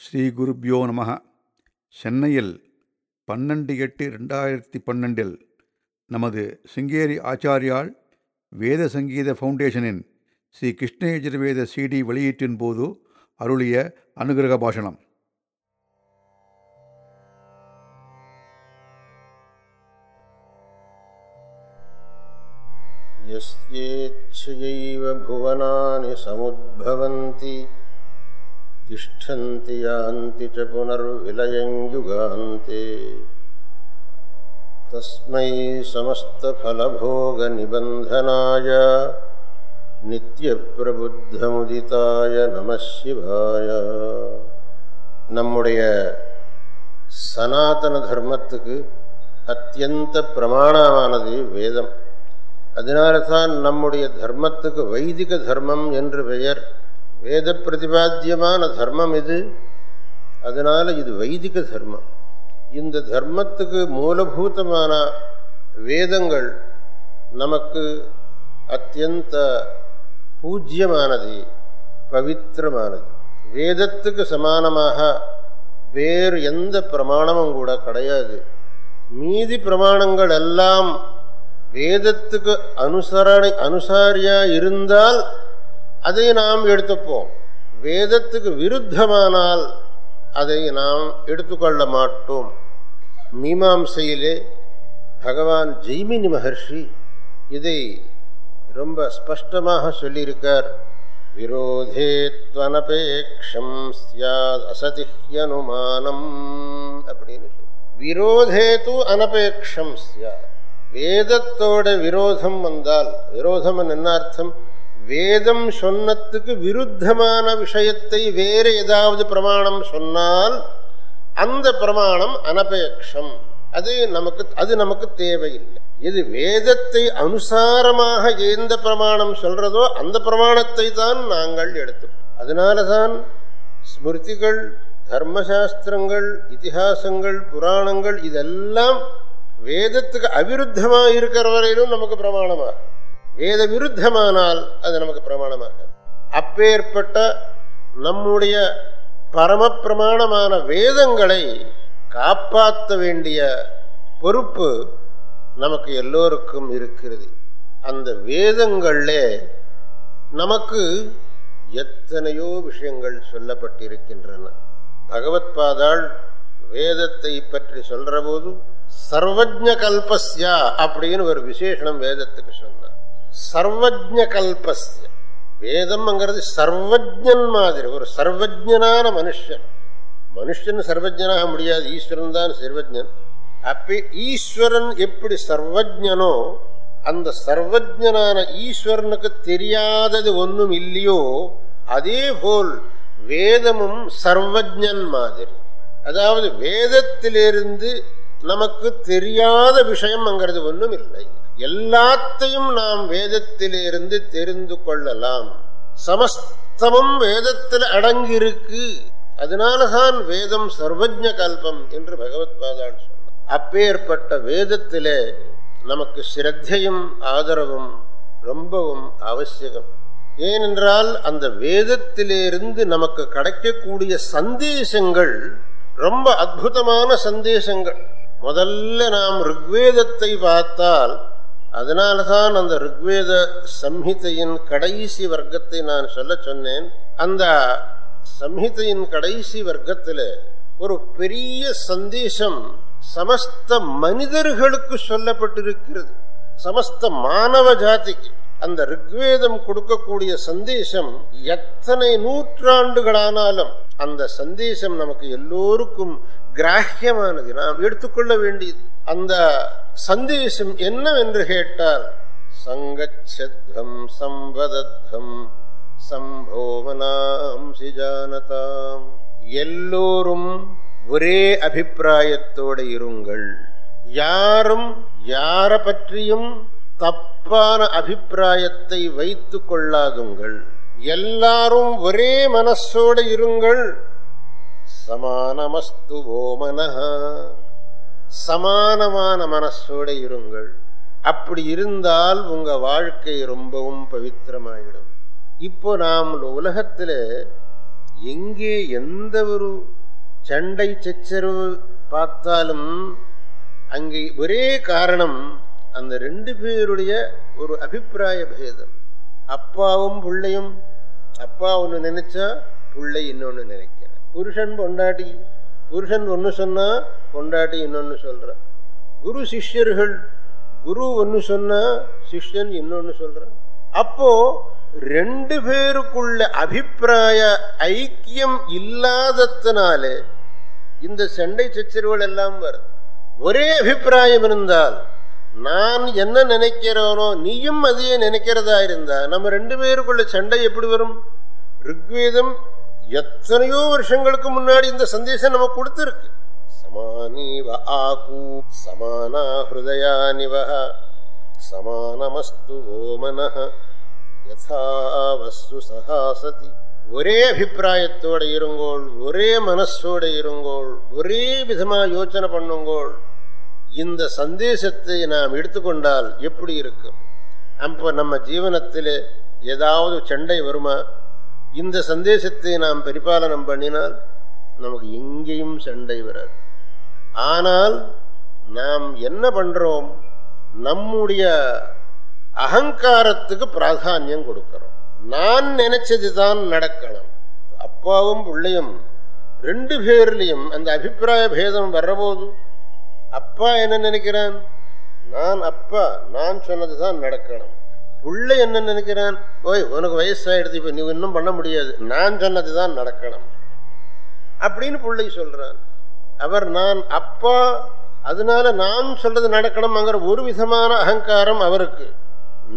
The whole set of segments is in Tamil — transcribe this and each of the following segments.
ஸ்ரீ குருப்யோ நம சென்னையில் பன்னெண்டு எட்டு ரெண்டாயிரத்தி பன்னெண்டில் நமது சிங்கேரி ஆச்சாரியால் வேத சங்கீத ஃபவுண்டேஷனின் ஸ்ரீ கிருஷ்ண யஜுர்வேத சிடி வெளியீட்டின் போது அருளிய அனுகிரக பாஷணம் यस्येच्छयैव भुवनानि समुद्भवन्ति तिष्ठन्ति यान्ति च पुनर्विलयं युगान्ते तस्मै समस्तफलभोगनिबन्धनाय நித்தியப்பிரபுத்தமுதிதாய நம சிவாய நம்முடைய சனாதன தர்மத்துக்கு அத்தியந்த பிரமாணமானது வேதம் அதனால தான் நம்முடைய தர்மத்துக்கு வைதிக தர்மம் என்று பெயர் வேத பிரதிபாத்தியமான தர்மம் இது. அதனால் இது வைதிக தர்மம். இந்த தர்மத்துக்கு மூலபூதமான வேதங்கள் நமக்கு அத்தியந்த பூஜ்யமானது பவித்திரமானது. வேதத்துக்கு சமானமாக வேறு எந்த பிரமாணமும் கூட கிடையாது. மீதி பிரமாணங்கள் எல்லாம் வேதத்துக்கு அனுசரணை அனுசாரியாக இருந்தால் அதை நாம் எடுத்துப்போம். வேதத்துக்கு விருத்தமானால் அதை நாம் எடுத்துக்கொள்ள மாட்டோம். மீமாம்சையிலே பகவான் ஜெய்மினி மகர்ஷி இதை ரொம்ப ஸ்பஷ்டமாக சொல்லியிருக்கார். விரோதே துவனபேக்ஷம் சியாத் அசதிஹ்யனுமானம் அப்படின்னு சொல்லி. விரோதே து அனபேக்ஷம் சியாத் வேதத்தோட விரோதம் வந்தால் விரோதம் என்ன அர்த்தம்? வேதம் சொன்னத்துக்கு விருத்தமான விஷயத்தை வேறு ஏதாவது பிரமாணம் சொன்னால் அந்த பிரமாணம் அனபேக்ஷம். அது நமக்கு அது நமக்கு தேவையில்லை. இது வேதத்தை அனுசாரமாக எந்த பிரமாணம் சொல்றதோ அந்த பிரமாணத்தை தான் நாங்கள் எடுத்தோம் அதனால தான் ஸ்மிருதிகள் தர்மசாஸ்திரங்கள் இத்திஹாசங்கள் புராணங்கள் இதெல்லாம் வேதத்துக்கு அவிருத்தமாக இருக்கிற வரையிலும் நமக்கு பிரமாணமாக வேத விருத்தமானால் அது நமக்கு பிரமாணமாக அப்பேற்பட்ட நம்முடைய பரம பிரமாணமான வேதங்களை காப்பாற்ற வேண்டிய பொறுப்பு நமக்கு எல்லோருக்கும் இருக்கிறது. அந்த வேதங்கள்ல நமக்கு எத்தனையோ விஷயங்கள் சொல்லப்பட்டிருக்கின்றன. பகவத்பாதாள் வேதத்தை பற்றி சொல்கிற போது சர்வஜ கல்பஸ்யா அப்படின்னு ஒரு விசேஷனம் வேதத்துக்கு சொன்ன சர்வஜ கல்பஸ்ய வேதம்ங்கிறது சர்வஜன் மாதிரி ஒரு சர்வஜனான மனுஷன். மனுஷன் சர்வஜனாக முடியாது ஈஸ்வரன் தான் சர்வஜன் அப்போ ஈஸ்வரன் எப்படி சர்வஜனோ அந்த சர்வஜனான ஈஸ்வரனுக்கு தெரியாதது ஒன்றும் இல்லையோ அதே போல் வேதமும் சர்வஜன் மாதிரி. அதாவது வேதத்திலிருந்து நமக்கு தெரியாத விஷயம் அங்கிறது ஒன்றும் இல்லை. எல்லாத்தையும் நாம் வேதத்திலிருந்து தெரிந்து கொள்ளலாம். சமஸ்தமும் வேதத்தில் அடங்கியிருக்கு. அதனாலதான் வேதம் சர்வஜ கல்பம் என்று பகவத் பாதாள் சொன்னார். அப்பேற்பட்ட வேதத்திலே நமக்கு சிரத்தையும் ஆதரவும் ரொம்பவும் அவசியம். ஏனென்றால் அந்த வேதத்திலிருந்து நமக்கு கிடைக்கக்கூடிய சந்தேசங்கள் ரொம்ப அற்புதமான சந்தேசங்கள். முதல்ல நாம் ருக்வேதத்தை பார்த்தால் அதனால்தான் அந்த ருக்வேத சம்ஹிதையின் கடைசி வர்க்கத்தை நான் சொல்ல சொன்னேன். அந்த சம்ஹிதையின் கடைசி வர்க்கத்தில் ஒரு பெரிய சந்தேசம் சமஸ்த மனிதர்களுக்கு சொல்லப்பட்டிருக்கிறது. சமஸ்த மானவ ஜாதிக்கு அந்த ரிக்வேதம் கொடுக்கக்கூடிய சந்தேசம் எத்தனை நூற்றாண்டுகளானாலும் அந்த சந்தேசம் நமக்கு எல்லோருக்கும் கிராஹ்யமானது. நாம் எடுத்துக்கொள்ள வேண்டியது. அந்த சந்தேசம் என்னவென்று கேட்டால் சங்கச்சத்வம் சம்பதத்வம் சம்போமனாம் சிஜானதாம். எல்லோரும் ஒரே அபிப்பிராயத்தோடு இருங்கள். யாரும் யாரை பற்றியும் தப்பான அபிப்பிராயத்தை வைத்து கொள்ளாதுங்கள். எல்லாரும் ஒரே மனசோடு இருங்கள். சமானமஸ்து ஓமனஹா சமானமான மனசோடு இருங்கள். அப்படி இருந்தால் உங்கள் வாழ்க்கை ரொம்பவும் பவித்திரமாயிடும். இப்போ நாம் உலகத்தில் எங்கே எந்த ஒரு சண்டை சச்சரவு பார்த்தாலும் அங்கே ஒரே காரணம் அந்த ரெண்டு பேருடைய ஒரு அபிப்பிராய பேதம். அப்பாவும் பிள்ளையும் அப்பா ஒன்று நினைச்சா பிள்ளை இன்னொன்று நினைக்கிறேன் புருஷன் பொண்டாட்டி புருஷன் ஒன்று சொன்னா கொண்டாட்டி இன்னொன்று சொல்கிறான் குரு சிஷ்யர்கள் குரு ஒன்று சொன்னா சிஷ்யன் இன்னொன்று சொல்கிறான் அப்போது ரெண்டு பேருக்குள்ள அபிப்பிராய ஐக்கியம் இல்லாததுனாலே இந்த சண்டை சச்சரவுகள் எல்லாம் வருது. ஒரே அபிப்பிராயம் இருந்தால் நான் என்ன நினைக்கிறோனோ நீயும் அதையே நினைக்கிறதா இருந்தா நம்ம ரெண்டு பேருக்குள்ள சண்டை எப்படி வரும்? ருக்வேதம் எத்தனையோ வருஷங்களுக்கு முன்னாடி இந்த சந்தேசம் நமக்கு கொடுத்துருக்கு. சமானீவ ஆகூ சமானா ஹிருதயானிவ சமானமஸ்து ஓமனஹ யதா சகாசதி. ஒரே அபிப்பிராயத்தோட இருங்கோள் ஒரே மனசோட இருங்கோள் ஒரே விதமாக யோசனை பண்ணுங்கோள். இந்த சந்தேசத்தை நாம் எடுத்துக்கொண்டால் எப்படி இருக்கும்? அப்போ நம்ம ஜீவனத்தில் ஏதாவது சண்டை வருமா? இந்த சந்தேசத்தை நாம் பரிபாலனம் பண்ணினால் நமக்கு எங்கேயும் சண்டை வராது. ஆனால் நாம் என்ன பண்ணுறோம் நம்முடைய அகங்காரத்துக்கு பிராதானியம் கொடுக்கிறோம். நான் நினைச்சது தான் நடக்கணும். அப்பாவும் பிள்ளையும் ரெண்டு பேர்லையும் அந்த அபிப்பிராய பேதம் வர்றபோது அப்பா என்ன நினைக்கிறான்? நான் அப்பா நான் சொன்னது தான் நடக்கணும். பிள்ளை என்ன நினைக்கிறான்? ஓய் உனக்கு வயசாயிடுது இப்போ நீ இன்னும் பண்ண முடியாது. நான் சொன்னது தான் நடக்கணும். அப்படின்னு பிள்ளை சொல்கிறான் அவர் நான் அப்பா அதனால நான் சொல்றது நடக்கணும்ங்கிற ஒரு விதமான அகங்காரம் அவருக்கு.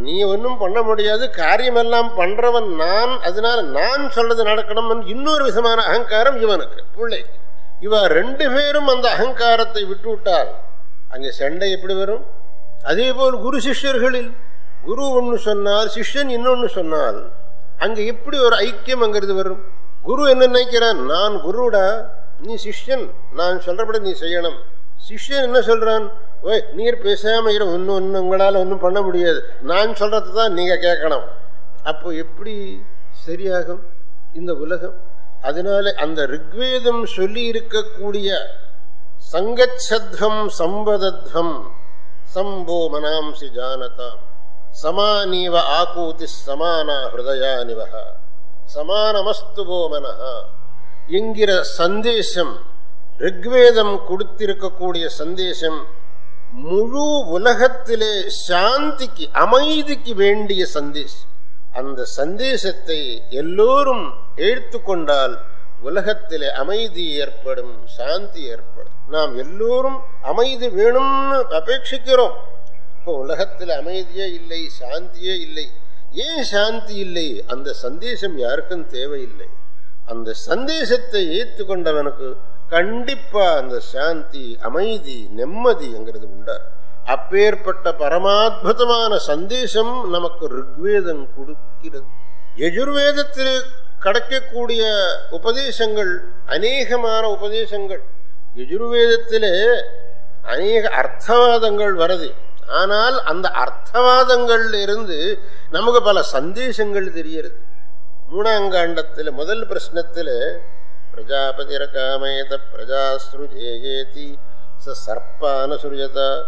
நீ ஒன்றும் பண்ண முடியாது காரியமெல்லாம் பண்றவன் நான் அதனால நான் சொல்றது நடக்கணும்னு இன்னொரு விதமான அகங்காரம் இவனுக்கு. பிள்ளை இவ ரெண்டு பேரும் அந்த அகங்காரத்தை விட்டு விட்டால் அங்கே சண்டை எப்படி வரும்? அதே போல் குரு சிஷ்யர்களில் குரு ஒன்று சொன்னால் சிஷ்யன் இன்னொன்று சொன்னால் அங்கே எப்படி ஒரு ஐக்கியம் அங்கிறது வரும்? குரு என்ன நினைக்கிறான் நான் குருடா நீ சிஷ்யன். நான் சொல்கிறபடி நீ செய்யணும். சிஷ்யன் என்ன சொல்கிறான் ஓய் நீர் பேசாமல் இரு. ஒன்றும் ஒன்றும் உங்களால் ஒன்றும் பண்ண முடியாது. நான் சொல்கிறது தான் நீங்கள் கேட்கணும். அப்போ எப்படி சரியாகும் இந்த உலகம்? அதனால அந்த ரிக்வேதம் சொல்லி இருக்கக்கூடிய சங்கச்சத்வம் சம்பதத்வம் சம்போ மனாம்சி ஜானதாம். சமானீவ ஆகூதி சமானா ஹிருதயானிவ சமானமஸ்து மனஹா. என்கிற சந்தேசம் ரிக்வேதம் கொடுத்திருக்கக்கூடிய சந்தேசம் முழு உலகத்திலே சாந்திக்கு அமைதிக்கு வேண்டிய சந்தேசம் அந்த சந்தேசத்தை எல்லோரும் எடுத்துக்கொண்டால் உலகத்திலே அமைதி ஏற்படும் சாந்தி ஏற்படும். நாம் எல்லோரும் அமைதி வேணும்னு அபேட்சிக்கிறோம். இப்போ உலகத்தில் அமைதியே இல்லை சாந்தியே இல்லை. ஏன் சாந்தி இல்லை? அந்த சந்தேசம் யாருக்கும் தேவையில்லை. அந்த சந்தேசத்தை ஏற்றுக்கொண்டவனுக்கு கண்டிப்பா அந்த சாந்தி அமைதி நெம்மதிங்கிறது உண்டா? அப்பேற்பட்ட பரமாத்புதமான சந்தேசம் நமக்கு ரிக்வேதம் கொடுக்கிறது. எஜுர்வேதத்தில் கிடைக்கக்கூடிய உபதேசங்கள் அநேகமான உபதேசங்கள். எஜுர்வேதத்திலே அநேக அர்த்தவாதங்கள் வருது. ஆனால் அந்த அர்த்தவாதங்கள்ல இருந்து நமக்கு பல சந்தேசங்கள் தெரியறது மூணாங்காண்டத்தில் முதல் பிரச்சனத்தில் பிரஜாபதி பிரஜாபதிரகாமேத பிரஜாஸ்ருஜேயேதி ச சர்ப்பானுசுரியத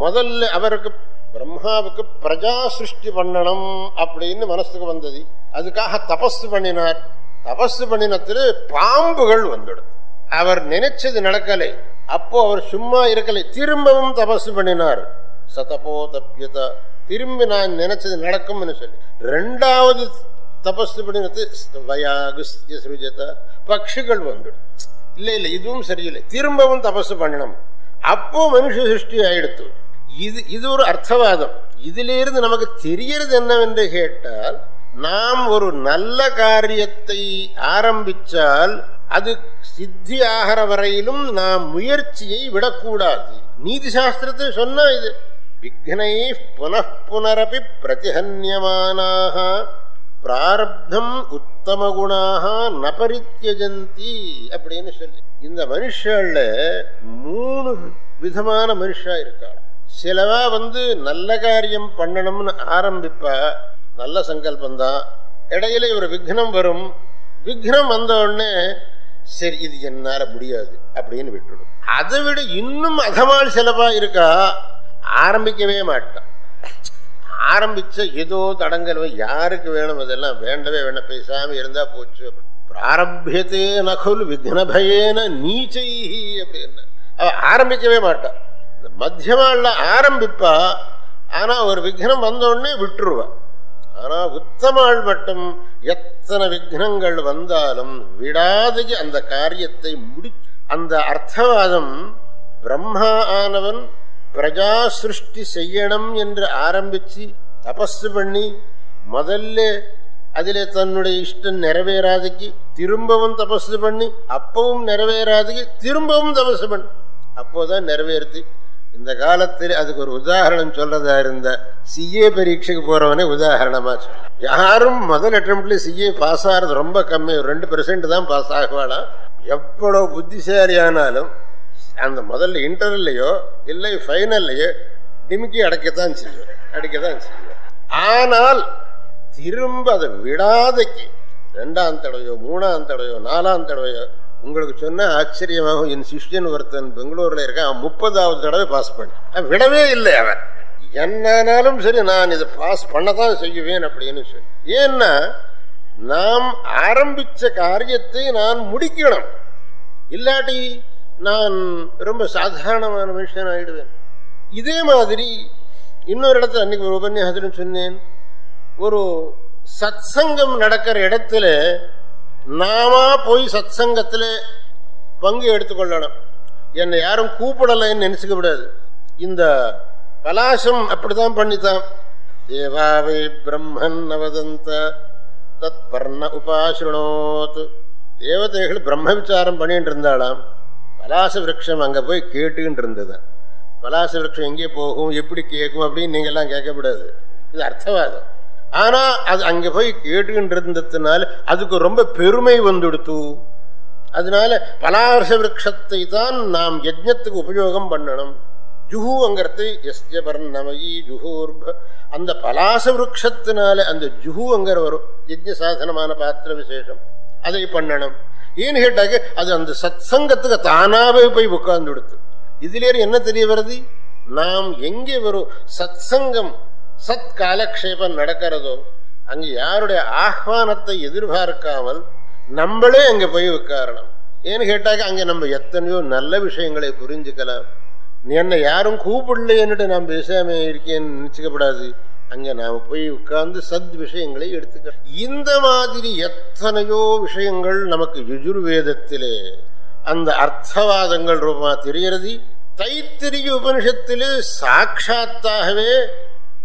முதல்ல அவருக்கு பிரம்மாவுக்கு பிரஜா சிருஷ்டி பண்ணணும் அப்படின்னு மனசுக்கு வந்தது. அதுக்காக தபஸ் பண்ணினார். தபஸ் பண்ணினத்தில் பாம்புகள் வந்துடும் அவர் நினைச்சது நடக்கலை. அப்போ அவர் சும்மா இருக்கலை. திரும்பவும் தபஸ் பண்ணினார். சதபோ தப்பியதா திரும்பி நான் நினைச்சது நடக்கும்னு சொல்லி. ரெண்டாவது தபஸ் பண்ணினது வயாகுஸ்திய சுருஜத. பட்சிகள் வந்துடும். இல்லை இல்லை இதுவும் சரியில்லை. திரும்பவும் தபஸ் பண்ணணும். அப்போ மனுஷ சிருஷ்டி ஆயிடுத்து. இது இது ஒரு அர்த்தவாதம். இதிலிருந்து நமக்கு தெரியறது என்னவென்று கேட்டால் நாம் ஒரு நல்ல காரியத்தை ஆரம்பித்தால் அது சித்தி ஆகிற வரையிலும் நாம் முயற்சியை விடக்கூடாது. நீதி சாஸ்திரத்தை சொன்னா இது. விக்னை புனப்புனரப்பி பிரதிஹன்யமானாக பிராரப்தம் உத்தம குணாக நபரித்தியஜந்தி அப்படின்னு சொல்லி. இந்த மனுஷால மூணு விதமான மனுஷா இருக்காள் சிலவா வந்து நல்ல காரியம் பண்ணணும்னு ஆரம்பிப்பா நல்ல சங்கல்பந்தான் இடையில ஒரு விக்னம் வரும். விக்னம் வந்த உடனே சரி இது என்னால முடியாது அப்படின்னு விட்டுடும். அதை விட இன்னும் அதமால் சிலப்பா இருக்கா? ஆரம்பிக்கவே மாட்டான். ஆரம்பிச்ச ஏதோ தடங்கல் யாருக்கு வேணும் அதெல்லாம்? வேண்டவே வேண்டாம். பேசாமல் இருந்தால் போச்சு. பிராரபியத்தே நகுல் விக்னபயேன நீச்சை அப்படின்னா. அவ ஆரம்பிக்கவே மாட்டான். இந்த மத்தியமால ஆரம்பிப்பா. ஆனால் ஒரு விக்னம் வந்தோடனே விட்டுருவான் விட்டுருவா உத்தமாள் மட்டும் எத்தனை விக்னங்கள் வந்தாலும் விடாது அந்த காரியத்தை முடி அந்த அர்த்தவாதம் பிரம்மா ஆனவன் பிரஜா சிருஷ்டி செய்யணும் என்று ஆரம்பித்து தபஸு பண்ணி முதல்ல அதில் தன்னுடைய இஷ்டம் நிறைவேறாதுக்கு திரும்பவும் தபஸு பண்ணி அப்பவும் நிறைவேறாதுக்கு திரும்பவும் தபஸ் பண்ணி. அப்போதான் நிறைவேறுது. இந்த காலத்தில் அதுக்கு ஒரு உதாரணம் சொல்றதா இருந்த சிஏ பரீட்சைக்கு போறவனே உதாரணமா சொல்ல யாரும் முதல் அட்டம்ல சிஏ பாஸ் ஆகிறது ரொம்ப கம்மி ரெண்டு பெர்சென்ட் தான் பாஸ் ஆகுவாளாம். எவ்வளவு புத்திசாலியானாலும் அந்த முதல்ல இன்டர்வியூலையோ இல்லை ஃபைனல்லையோ டிமிக்கி அடைக்கத்தான் செய்யும். அடிக்கத்தான் செய்யும். ஆனால் திரும்ப அதை விடாதைக்கு ரெண்டாம் தடவையோ மூணாம் தடவையோ நாலாம் தடவையோ உங்களுக்கு சொன்ன ஆச்சரியமாகவும் என் சிஷ்யன் ஒருத்தன் பெங்களூர்ல இருக்கான் முப்பதாவது தடவை பாஸ் பண்ணேன் அவன் விடவே இல்லை அவன். என்னானாலும் சரி நான் இதை பாஸ் பண்ண தான் செய்வேன் அப்படின்னு சொல்லி. ஏன்னா நாம் ஆரம்பித்த காரியத்தை நான் முடிக்கணும். இல்லாட்டி நான் ரொம்ப சாதாரணமான மனுஷன் ஆகிடுவேன் இதே மாதிரி இன்னொரு இடத்துல அன்னைக்கு ஒரு உபன்யாசத்துல சொன்னேன். ஒரு சத்சங்கம் நடக்கிற இடத்துல நாமா போய் சத்சங்கத்தில் பங்கு எடுத்துக்கொள்ளணும். என்னை யாரும் கூப்பிடலைன்னு நினச்சிக்க கூடாது. இந்த பலாசம் அப்படிதான் பண்ணித்தான். தேவாவை பிரம்மன் அவதந்த தத் பர்ண உபாசிரணோத். தேவதைகள் பிரம்ம விசாரம் பண்ணிட்டு இருந்தாளாம். பலாச விரக்ஷம் அங்கே போய் கேட்டுக்கிட்டு இருந்தது பலாச விரக்ஷம் எங்கே போகும் எப்படி கேட்கும் அப்படின்னு நீங்கள்லாம் கேட்கக்கூடாது. இது அர்த்தவாதம். ஆனால் அது அங்கே போய் கேட்டுக்கிட்டு இருந்ததுனால அதுக்கு ரொம்ப பெருமை வந்துடுத்து. அதனால பலாச விரக்ஷத்தை தான் நாம் யஜ்ஞத்துக்கு உபயோகம் பண்ணணும். ஜுஹுங்கிறது எஸ்ய பர்ணமயி ஜுஹூர்ப. அந்த பலாச விரக்ஷத்தினால அந்த ஜுஹுங்கிற வரும். யஜ்ஞ சாதனமான பாத்திர விசேஷம் அதை பண்ணணும். ஏன்னு கேட்டாக்க அது அந்த சத் சங்கத்துக்கு போய் உட்கார்ந்து கொடுத்து இதுலேயே என்ன தெரிய வருது நாம் எங்கே வரும் சத் சங்கம் சத் காலக்ஷேபம் நடக்கிறதோ அங்கே யாருடைய ஆஹ்வானத்தை எதிர்பார்க்காமல் நம்மளே அங்கே போய் உட்காரணும் ஏன்னு கேட்டாக்க அங்கே நம்ம எத்தனையோ நல்ல விஷயங்களை புரிஞ்சுக்கலாம் என்னை யாரும் கூப்பிடலைன்னுட்டு நான் பேசாமல் இருக்கேன்னு நினச்சிக்கப்படாது அங்கே நாம் போய் உட்கார்ந்து சத் விஷயங்களை எடுத்துக்க. இந்த மாதிரி எத்தனையோ விஷயங்கள் நமக்கு யுஜுர்வேதத்திலே அந்த அர்த்தவாதங்கள் ரூபமாக தெரிகிறது. தைத்திரிய உபனிஷத்திலே சாட்சாத்தாகவே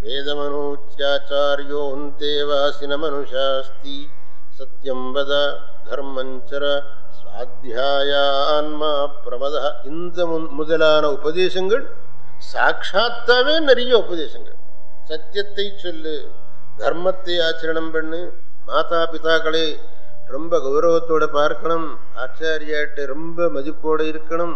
வேதமனோச்சாச்சாரியோந்தேவாசின மனுஷாஸ்தி சத்தியம் வத தர்மஞ்சர சுவாத்தியாயான்மா பிரமத. இந்த முதலான உபதேசங்கள் சாட்சாத்தாவே நிறைய உபதேசங்கள். சத்தியத்தை சொல்லு. தர்மத்தை ஆச்சரணம் பண்ணு. மாதா பிதாக்களே ரொம்ப கௌரவத்தோடு பார்க்கணும். ஆச்சாரியாட்டு ரொம்ப மதிப்போடு இருக்கணும்.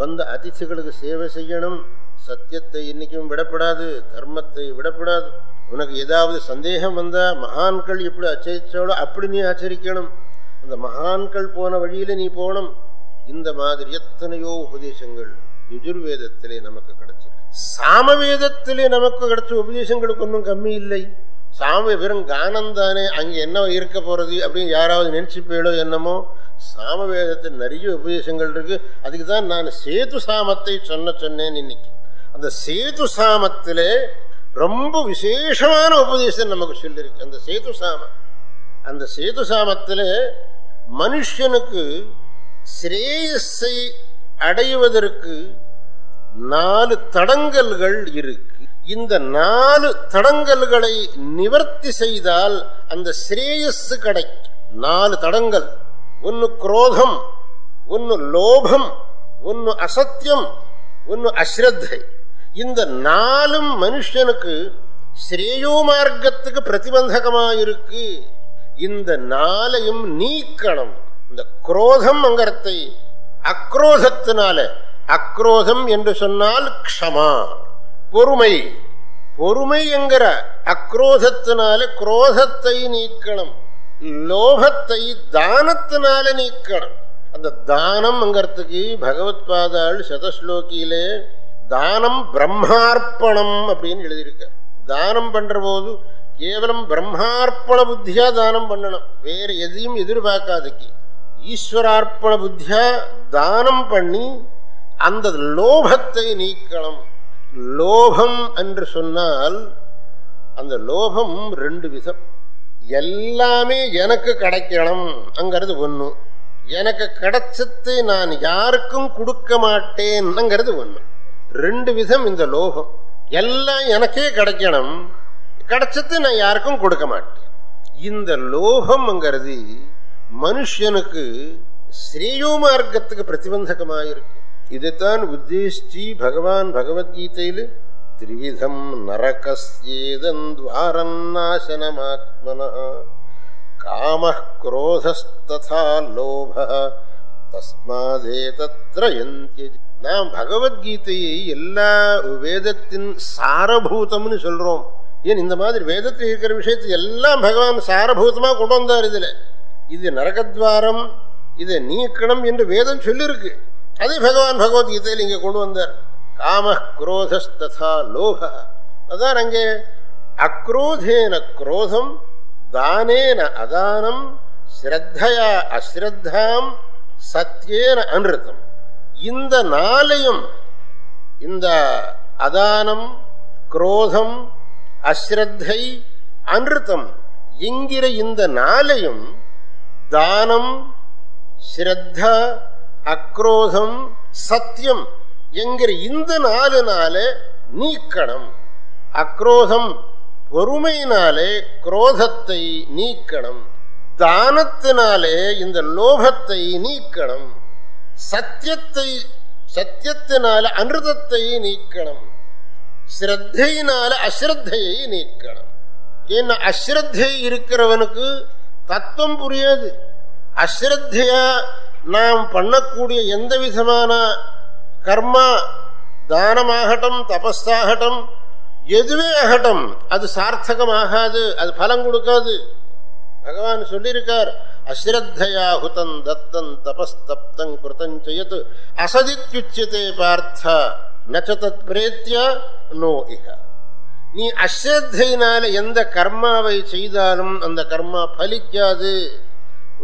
வந்த அதிசிகளுக்கு சேவை செய்யணும். சத்தியத்தை இன்றைக்கும் விடப்படாது தர்மத்தை விடப்படாது. உனக்கு ஏதாவது சந்தேகம் வந்தால் மகான்கள் எப்படி அச்சரிச்சாலோ அப்படி நீ ஆச்சரிக்கணும். அந்த மகான்கள் போன வழியில் நீ போகணும். இந்த மாதிரி எத்தனையோ உபதேசங்கள் யுஜுர்வேதத்திலே நமக்கு கிடைச்சிருக்கு. சாமவேதத்திலே நமக்கு கிடைச்ச உபதேசங்களுக்கு ஒன்றும் கம்மி இல்லை. சாம வெறும் கானம் தானே அங்கே என்ன இருக்க போகிறது அப்படின்னு யாராவது நினச்சிப்பீளோ என்னமோ சாமவேதத்தில் நிறைய உபதேசங்கள் இருக்குது அதுக்கு தான் நான் சேது சாமத்தை சொன்ன சொன்னேன் இன்னைக்கு. அந்த சேது சாமத்தில் ரொம்ப விசேஷமான உபதேசம் நமக்கு சொல்லியிருக்கு அந்த சேது சாமம் அந்த சேது சாமத்தில் மனுஷனுக்கு ஸ்ரேயஸை அடைவதற்கு நாலு தடங்கல்கள் இருக்கு. இந்த நாலு தடங்கல்களை நிவர்த்தி செய்தால் அந்த ஸ்ரேயஸ் கிடைக்கும். நாலு தடங்கள் ஒன்னு குரோதம் ஒன்னு லோபம் ஒன்னு அசத்தியம் ஒன்னு அஸ்ரத்தை. இந்த நாலும் மனுஷனுக்கு ஸ்ரேயோ மார்க்கத்துக்கு பிரதிபந்தகமாயிருக்கு. இந்த நாளையும் நீக்கணும். இந்த குரோதம் அங்கரத்தை அக்ரோதத்தினால அக்ரோதம் என்று சொன்னால் க்ஷமா பொறுமை. பொறுமை என்கிற அக்ரோதத்தினால குரோதத்தை நீக்கணும். லோகத்தை தானத்தினால நீக்கணும். அந்த தானம்ங்கிறதுக்கு பகவத் பாதாள் சதஸ்லோகியிலே தானம் பிரம்மார்ப்பணம் அப்படின்னு எழுதியிருக்கார். தானம் பண்ணுற போது கேவலம் பிரம்மார்ப்பண புத்தியா தானம் பண்ணணும். வேற எதையும் எதிர்பார்க்காதுக்கு. ஈஸ்வரார்ப்பண புத்தியா தானம் பண்ணி அந்த லோபத்தை நீக்கணும். லோபம் என்று சொன்னால் அந்த லோபம் ரெண்டு விதம். எல்லாமே எனக்கு கிடைக்கணும் அங்கிறது ஒன்று எனக்கு கிடைச்சது நான் யாருக்கும் கொடுக்க மாட்டேன்ங்கிறது ஒன்று ரெண்டு விதம் இந்த லோகம் எல்லாம் எனக்கே கிடைக்கணும். கிடைச்சது நான் யாருக்கும் கொடுக்க மாட்டேன். இந்த லோகம்ங்கிறது மனுஷனுக்கு ஸ்ரேயோ மார்க்கத்துக்கு பிரதிபந்தகமாயிருக்கு. இதைத்தான் உத்தேஷ்டி பகவான் பகவத்கீதையில் திரிவிதம் நரகஸ்யேதன் துவாரம் நாசனமாத்மன காம குரோதஸ்ததா லோப தஸ்மாதே தத்ரயந்திய நாம் பகவத்கீதையை எல்லா வேதத்தின் சாரபூதம்னு சொல்கிறோம் ஏன் இந்த மாதிரி வேதத்தில் இருக்கிற விஷயத்தை எல்லாம் பகவான் சாரபூதமாக கொண்டு வந்தார் இதில். இது நரகத்வாரம் இதை நீக்கணும் என்று வேதம் சொல்லியிருக்கு அதே பகவான் பகவத்கீதையில் இங்கே கொண்டு வந்தார். காம குரோதஸ்ததா லோக. அதான் அங்கே அக்ரோதேன குரோதம் தானேன அதானம் ஸ்ரத்தையா அஸ்ரத்தாம் சத்தியேன அனிருத்தம். இந்த நாளையும் இந்த அதானம் குரோதம் அஸ்ரத்தை அனிருத்தம் என்கிற இந்த நாளையும் தானம் ஸ்ரத்தா அக்ரோதம் சத்தியம் என்கிற இந்த நாலுனால நாளை நீக்கணும். அக்ரோதம் பொறுமையினாலே குரோதத்தை நீக்கணும். தானத்தினாலே இந்த லோபத்தை நீக்கணும். சத்தியத்தை சத்தியத்தினால அனிருதத்தை நீக்கணும். ஸ்ரத்தையினால அஸ்ரத்தையை நீக்கணும். ஏன்னா அஸ்ரத்தை இருக்கிறவனுக்கு தத்துவம் புரியாது. அஸ்ரத்தையா நாம் பண்ணக்கூடிய எந்த விதமான கர்மா தானமாகட்டும் தபஸாகட்டும் எதுவே ஆகட்டும் அது சார்த்தகமாகாது அது பலம் கொடுக்காது. பகவான் சொல்லியிருக்கார் அஸ்ரத்தையா ஹுதன் தத்தன் தபஸ் தப்தங் கிருத்தஞ்சயத் அசதித்யுச்சியதே பார்த்த நச்சதத் பிரேத்திய நோ இக நீ அஸ்ரத்தையினால எந்த கர்மாவை செய்தாலும் அந்த கர்மா பலிக்காது.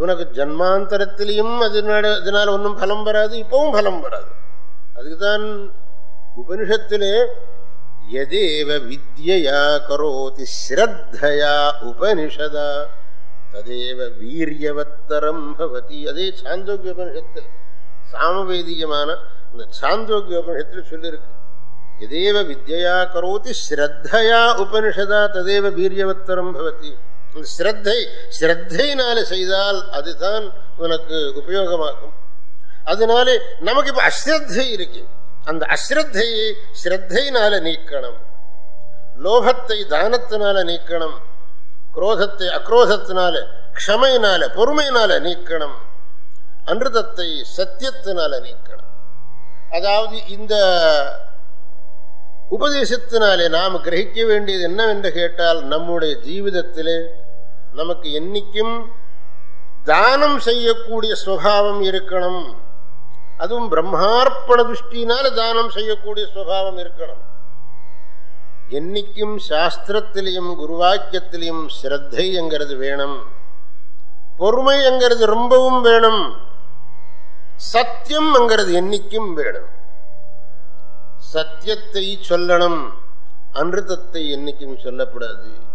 உனக்கு ஜன்மாந்தரத்திலையும் அதனால அதனால் ஒன்றும் பலம் வராது இப்பவும் பலம் வராது. அதுக்குதான் உபனிஷத்திலே எதேவ வித்யா கரோதி ஸ்ரத்தையா உபனிஷதா ததேவ வீரியவத்தரம் பவதி. அதே சாந்தோக்கிய உபனிஷத்தில் சாமவேதிகமான இந்த சாந்தோக்கிய உபனிஷத்தில் சொல்லியிருக்கு எதேவ வித்யா கரோதி ஸ்ரத்தையா உபனிஷதா ததேவ வீரியவத்தரம் பவதி. ஸ்ரத்தை ஸ்ரத்தையினால செய்தால் அதுதான் உனக்கு உபயோகமாகும். அதனாலே நமக்கு இப்போ அஸ்ரத்தை இருக்கு. அந்த அஸ்ரத்தையை ஸ்ரத்தையினால நீக்கணும். லோகத்தை தானத்தினால நீக்கணும். குரோதத்தை அக்ரோதத்தினால க்ஷமையினால பொறுமையினால நீக்கணும். அன்றுதத்தை சத்தியத்தினால நீக்கணும். அதாவது இந்த உபதேசத்தினாலே நாம் கிரகிக்க வேண்டியது என்னவென்று கேட்டால் நம்முடைய ஜீவிதத்திலே நமக்கு என்னைக்கும் தானம் செய்யக்கூடிய சுவாவம் இருக்கணும். அதுவும் பிரம்மார்ப்பண துஷ்டினால தானம் செய்யக்கூடிய சுவாவம் இருக்கணும். என்னைக்கும் சாஸ்திரத்திலையும் குருவாக்கியத்திலையும் ஸ்ரத்தைங்கிறது வேணும். பொறுமைங்கிறது ரொம்பவும் வேணும். சத்தியம்ங்கிறது என்னைக்கும் வேணும். சத்தியத்தை சொல்லணும். அன்றுதத்தை என்னைக்கும் சொல்லப்படாது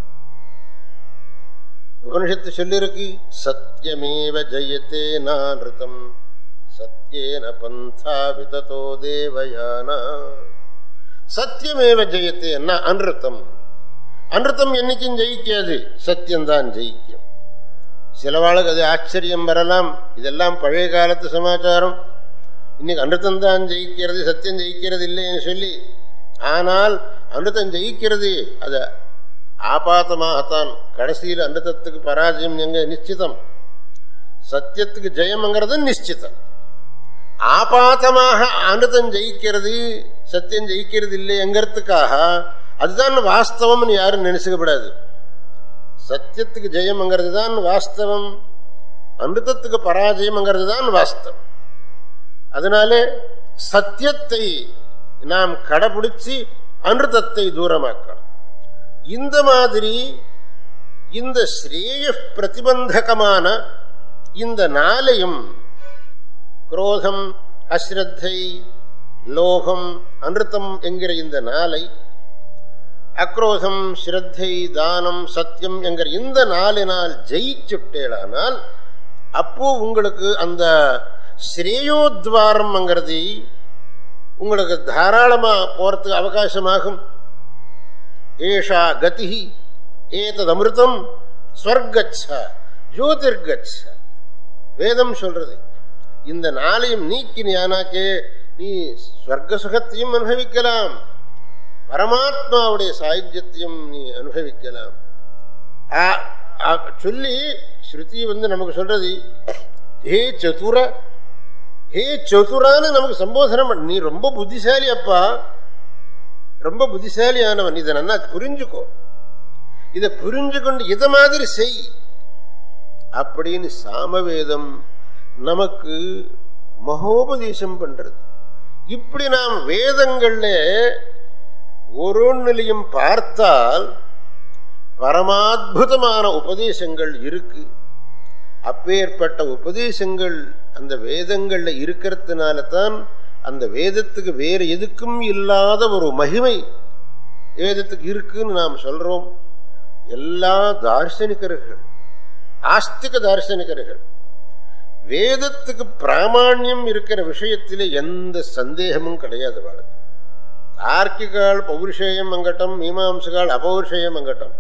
உபனிஷத்து சொல்லிருக்கு சத்தியமேவ ஜெயத்தே நானிருத்தம் சத்தியேன பந்தா விததோ தேவயானா. சத்தியமேவ ஜெயத்தே என்ன? அனிருத்தம் அனிருத்தம் என்னைக்கும் ஜெயிக்காது சத்தியம்தான் ஜெயிக்கும். சிலவாளுக்கு அது ஆச்சரியம் வரலாம். இதெல்லாம் பழைய காலத்து சமாச்சாரம். இன்னைக்கு அமிர்தம் தான் ஜெயிக்கிறது சத்தியம் ஜெயிக்கிறது இல்லைன்னு சொல்லி ஆனால் அமிர்தம் ஜெயிக்கிறது அதை ஆபாத்தமாகத்தான் கடைசியில் அமிர்தத்துக்கு பராஜயம் எங்க? நிச்சிதம். சத்தியத்துக்கு ஜெயம்ங்கிறது நிச்சிதம். ஆபாத்தமாக அமிர்தம் ஜெயிக்கிறது சத்தியம் ஜெயிக்கிறது இல்லைங்கிறதுக்காக அதுதான் வாஸ்தவம்னு யாரும் நினைச்சுக்கப்படாது. சத்தியத்துக்கு ஜெயம்ங்கிறது தான் வாஸ்தவம் அமிர்தத்துக்கு பராஜயம்ங்கிறது தான் வாஸ்தவம். அதனாலே சத்தியத்தை நாம் கடைபிடிச்சி அமிர்தத்தை தூரமாக்கணும். இந்த மாதிரி இந்த ஸ்ரேய பிரதிபந்தகமான இந்த நாளையும் குரோதம் அஸ்ரத்தை லோகம் அனிருத்தம் என்கிற இந்த நாளை அக்ரோதம் ஸ்ரத்தை தானம் சத்தியம் என்கிற இந்த நாளினால் ஜெயிச்சுட்டேளானால் அப்போ உங்களுக்கு அந்த ஸ்ரேயோத்வாரம்ங்கிறது உங்களுக்கு தாராளமாக போகிறதுக்கு அவகாசமாகும். ஏஷா கதி ஏதது ஸ்வர்கச்ச ஜோதிர்கச்ச வேதம் சொல்றது. இந்த நாளையும் நீக்கினியானாக்கே நீ ஸ்வர்க சுகத்தையும் அனுபவிக்கலாம். பரமாத்மாவுடைய சாயுஜ்யத்தையும் நீ அனுபவிக்கலாம். சொல்லி ஸ்ருதி வந்து நமக்கு சொல்றது ஹே சதுர ஹே சதுரான்னு நமக்கு சம்போதனம் பண்ண. நீ ரொம்ப புத்திசாலி அப்பா ரொம்ப புத்திசாலியானவன். இதை நல்லா புரிஞ்சுக்கோ. இதை புரிஞ்சு கொண்டு இதை மாதிரி செய். அப்படின்னு சாமவேதம் நமக்கு மகோபதேசம் பண்றது. இப்படி நாம் வேதங்கள்ல ஒரு நிலையும் பார்த்தால் பரமாத்புதமான உபதேசங்கள் இருக்கு. அப்பேற்பட்ட உபதேசங்கள் அந்த வேதங்கள்ல இருக்கிறதுனால தான் அந்த வேதத்துக்கு வேறு எதுக்கும் இல்லாத ஒரு மகிமை வேதத்துக்கு இருக்குன்னு நாம் சொல்கிறோம் எல்லா தார்சனிகர்கள் ஆஸ்திக தார்சனிகர்கள் வேதத்துக்கு பிராமான்யம் இருக்கிற விஷயத்தில் எந்த சந்தேகமும் கிடையாது வாழ்க்கை. தார்க்கிகால் பௌருஷேயம் அங்கட்டம் மீமாம்சகால் அபௌருஷேயம் அங்கட்டம்.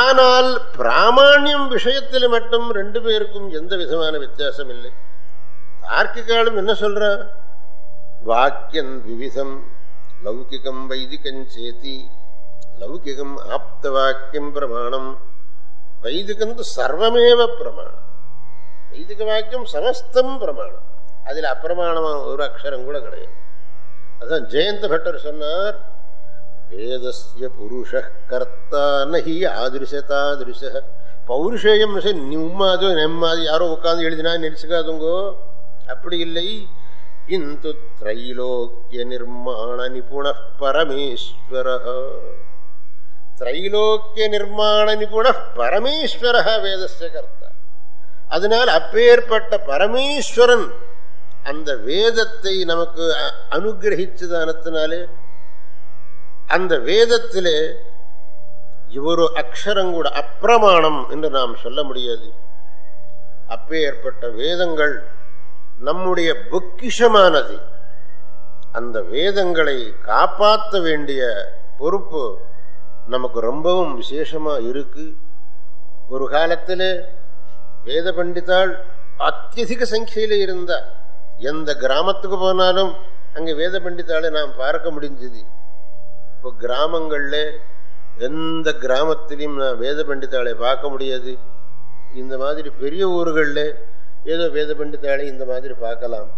ஆனால் பிராமான்யம் விஷயத்தில் மட்டும் ரெண்டு பேருக்கும் எந்த விதமான வித்தியாசம் இல்லை. தார்க்கிகாலும் என்ன சொல்கிறான் வாக்கியம் விவிதம் லௌகிகம் வைதிகம் சேதி. லௌகிகம் ஆப்த வாக்கியம் பிரமாணம். வைதிகம் சர்வமேவ பிரமாணம். வைதிக வாக்கியம் சமஸ்தம் பிரமாணம். அதில் அப்பிரமாணமான ஒரு அக்ஷரம் கூட கிடையாது. அதுதான் ஜெயந்த பட்டர் சொன்னார் வேதஸ்ய புருஷ கர்த்தா ஆதிருஷ தாதிருஷ பௌருஷேயம் நிம்மாதோ நெம்மாதி யாரோ உட்காந்து எழுதினா நினைச்சுக்காதுங்கோ. அப்படி இல்லை. கிந்து திரைலோக்கிய நிர்மாண நிபுண பரமேஸ்வர. திரைலோக்கிய நிர்மாண நிபுண பரமேஸ்வர வேதஸ்ய கர்த்தா அதனால் அப்பேற்பட்ட பரமேஸ்வரன் அந்த வேதத்தை நமக்கு அனுகிரகிச்சதானத்தினாலே அந்த வேதத்திலே இவரு அக்ஷரம் கூட அப்பிரமாணம் என்று நாம் சொல்ல முடியாது. அப்பேற்பட்ட வேதங்கள் நம்முடைய பொக்கிஷமானது. அந்த வேதங்களை காப்பாற்ற வேண்டிய பொறுப்பு நமக்கு ரொம்பவும் விசேஷமாக இருக்கு. ஒரு காலத்தில் வேத பண்டிதாள் அத்தியதிக சங்கையில் இருந்தால் எந்த கிராமத்துக்கு போனாலும் அங்கே வேத பண்டிதாளை நாம் பார்க்க முடிஞ்சது. இப்போ கிராமங்களில் எந்த கிராமத்திலையும் நான் வேத பண்டிதாளை பார்க்க முடியாது. இந்த மாதிரி பெரிய ஊர்களில் ஏதோ வேத பண்டிதாளை இந்த மாதிரி பார்க்கலாம்.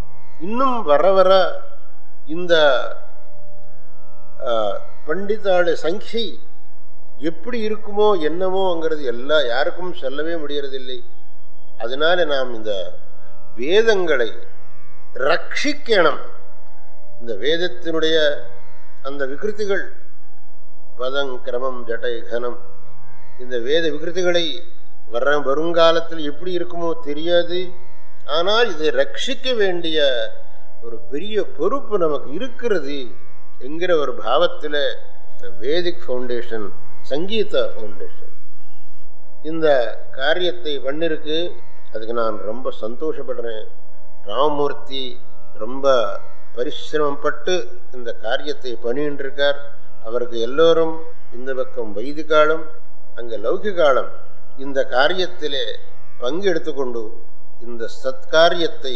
இன்னும் வர வர இந்த பண்டிதாள சங்கை எப்படி இருக்குமோ என்னமோங்கிறது எல்லா யாருக்கும் சொல்லவே முடியறதில்லை. அதனால நாம் இந்த வேதங்களை ரட்சிக்கணும். இந்த வேதத்தினுடைய அந்த விகிருத்திகள் பதம் கிரமம் ஜட்டை கனம் இந்த வேத விகிருத்திகளை வர்ற வருங்காலத்தில் எப்படி இருக்குமோ தெரியாது. ஆனால் இதை ரட்சிக்க வேண்டிய ஒரு பெரிய பொறுப்பு நமக்கு இருக்கிறது என்கிற ஒரு பாவத்தில் வேதிக் ஃபவுண்டேஷன் சங்கீத ஃபவுண்டேஷன் இந்த காரியத்தை பண்ணிருக்கு. அதுக்கு நான் ரொம்ப சந்தோஷப்படுறேன். ராமமூர்த்தி ரொம்ப பரிசிரமப்பட்டு இந்த காரியத்தை பண்ணிட்டு இருக்கார். அவருக்கு எல்லோரும் இந்த பக்கம் வைதிகாலம் அங்கே லௌகிகாலம் இந்த காரியத்திலே பங்கெடுத்து கொண்டு இந்த சத்காரியத்தை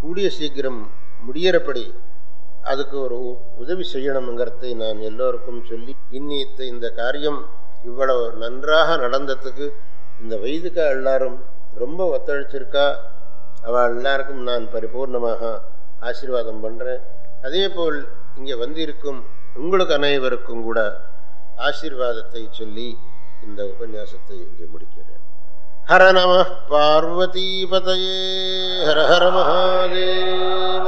கூடிய சீக்கிரம் முடியறபடி அதுக்கு ஒரு உதவி செய்யணுங்கிறதை நான் எல்லோருக்கும் சொல்லி இன்னித்த இந்த காரியம் இவ்வளவு நன்றாக நடந்ததுக்கு இந்த வயதுக்கா எல்லாரும் ரொம்ப ஒத்துழைச்சிருக்கா? அவள் எல்லாருக்கும் நான் பரிபூர்ணமாக ஆசீர்வாதம் பண்ணுறேன் அதே போல் இங்கே வந்திருக்கும் உங்களுக்கு அனைவருக்கும் கூட ஆசீர்வாதத்தை சொல்லி இந்த உபன்யாசத்தை இங்கே முடிக்கிறேன். ஹர நம பார்வதி பதையே ஹர ஹர மகாதேவ.